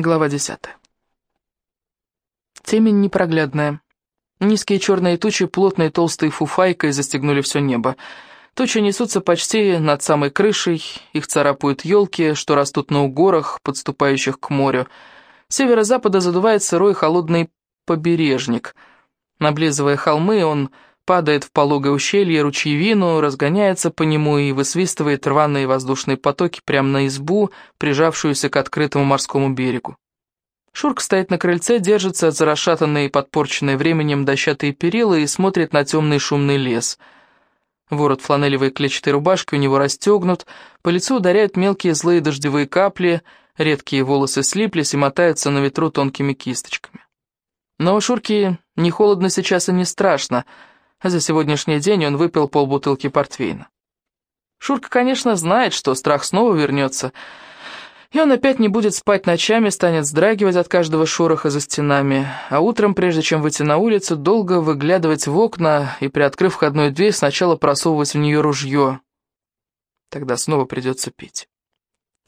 Глава 10. Темень непроглядная. Низкие черные тучи плотной толстой фуфайкой застегнули все небо. Тучи несутся почти над самой крышей, их царапают елки, что растут на угорах, подступающих к морю. С северо-запада задувает сырой холодный побережник. Наблизывая холмы, он падает в пологое ущелье ручьевину, разгоняется по нему и высвистывает рваные воздушные потоки прямо на избу, прижавшуюся к открытому морскому берегу. Шурка стоит на крыльце, держится за расшатанные и подпорченные временем дощатые перила и смотрит на темный шумный лес. Ворот фланелевой клетчатой рубашки у него расстегнут, по лицу ударяют мелкие злые дождевые капли, редкие волосы слиплись и мотаются на ветру тонкими кисточками. Но у Шурки не холодно сейчас и не страшно — за сегодняшний день он выпил полбутылки портвейна. Шурка, конечно, знает, что страх снова вернется, и он опять не будет спать ночами, станет вздрагивать от каждого шороха за стенами, а утром, прежде чем выйти на улицу, долго выглядывать в окна и, приоткрыв входную дверь, сначала просовывать в нее ружье. Тогда снова придется пить.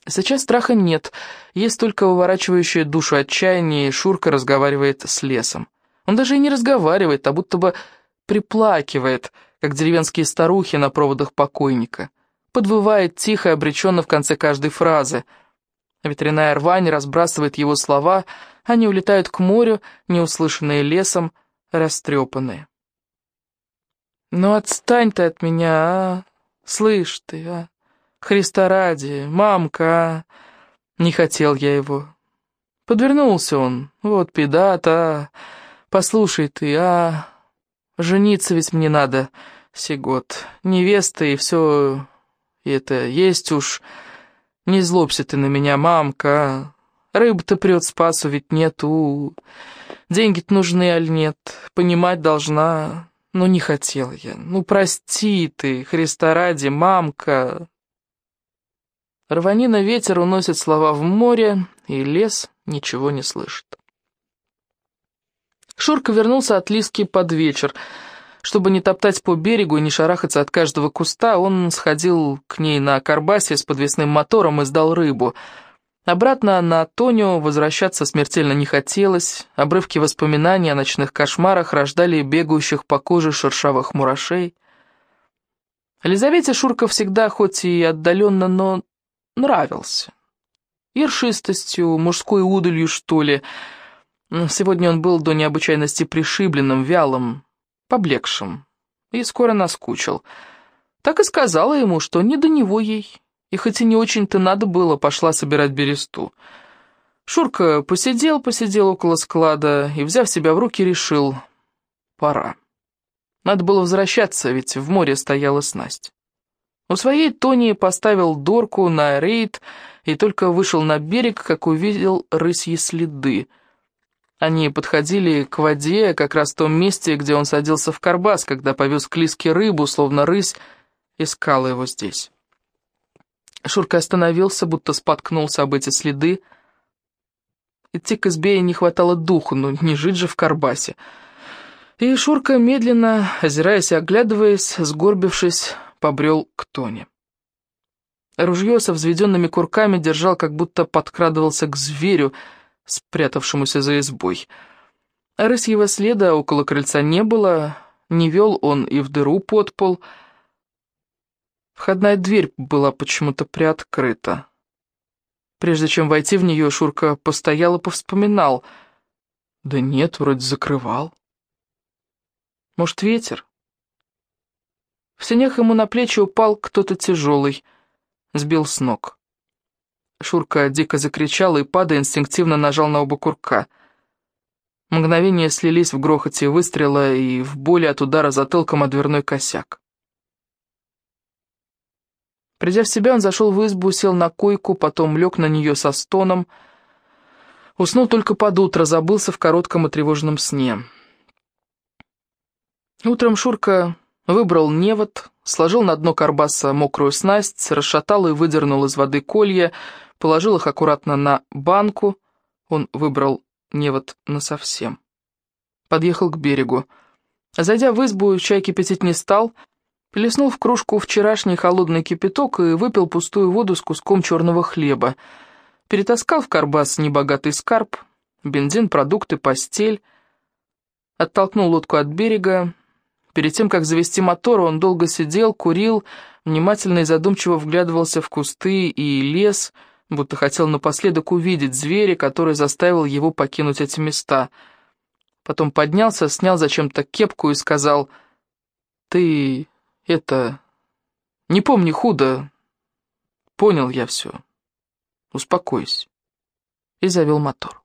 Сейчас страха нет, есть только выворачивающая душу отчаяние, и Шурка разговаривает с лесом. Он даже и не разговаривает, а будто бы приплакивает, как деревенские старухи на проводах покойника. Подвывает тихо и обреченно в конце каждой фразы. Ветряная рвань разбрасывает его слова, они улетают к морю, неуслышанные лесом, растрепанные. «Ну отстань ты от меня, а! Слышь ты, а! Христа ради, мамка, а! Не хотел я его. Подвернулся он, вот педат, а! Послушай ты, а! Жениться ведь мне надо, Сигот. Невеста и все это есть уж. Не злобся ты на меня, мамка. Рыба-то прет, спасу ведь нету. Деньги-то нужны, аль нет? Понимать должна. Ну, не хотела я. Ну, прости ты, Христа ради, мамка. Рванина ветер уносит слова в море, и лес ничего не слышит. Шурка вернулся от Лиски под вечер. Чтобы не топтать по берегу и не шарахаться от каждого куста, он сходил к ней на карбасе с подвесным мотором и сдал рыбу. Обратно на Тоню возвращаться смертельно не хотелось, обрывки воспоминаний о ночных кошмарах рождали бегающих по коже шершавых мурашей. Елизавете Шурка всегда, хоть и отдаленно, но нравился. Ершистостью, мужской удалью, что ли, — Сегодня он был до необычайности пришибленным, вялым, поблекшим, и скоро наскучил. Так и сказала ему, что не до него ей, и хоть и не очень-то надо было, пошла собирать бересту. Шурка посидел-посидел около склада и, взяв себя в руки, решил — пора. Надо было возвращаться, ведь в море стояла снасть. У своей Тони поставил дорку на рейд и только вышел на берег, как увидел рысьи следы — они подходили к воде как раз в том месте, где он садился в карбас, когда повез к Лиске рыбу, словно рысь, искала его здесь. Шурка остановился, будто споткнулся об эти следы. Идти к избе не хватало духу, но не жить же в карбасе. И Шурка, медленно, озираясь и оглядываясь, сгорбившись, побрел к Тоне. Ружье со взведенными курками держал, как будто подкрадывался к зверю, спрятавшемуся за избой. Рысьего следа около крыльца не было, не вел он и в дыру под пол. Входная дверь была почему-то приоткрыта. Прежде чем войти в нее, Шурка постоял и повспоминал. Да нет, вроде закрывал. Может, ветер? В сенях ему на плечи упал кто-то тяжелый, сбил с ног. Шурка дико закричал и, падая, инстинктивно нажал на оба курка. Мгновения слились в грохоте выстрела и в боли от удара затылком о дверной косяк. Придя в себя, он зашел в избу, сел на койку, потом лег на нее со стоном. Уснул только под утро, забылся в коротком и тревожном сне. Утром Шурка выбрал невод, сложил на дно карбаса мокрую снасть, расшатал и выдернул из воды колья, положил их аккуратно на банку, он выбрал невод насовсем. Подъехал к берегу. Зайдя в избу, чай кипятить не стал, плеснул в кружку вчерашний холодный кипяток и выпил пустую воду с куском черного хлеба. перетаскал в карбас небогатый скарб, бензин, продукты, постель, оттолкнул лодку от берега. Перед тем, как завести мотор, он долго сидел, курил, внимательно и задумчиво вглядывался в кусты и лес, будто хотел напоследок увидеть зверя, который заставил его покинуть эти места. Потом поднялся, снял зачем-то кепку и сказал, «Ты это... не помни худо. Понял я все. Успокойся». И завел мотор.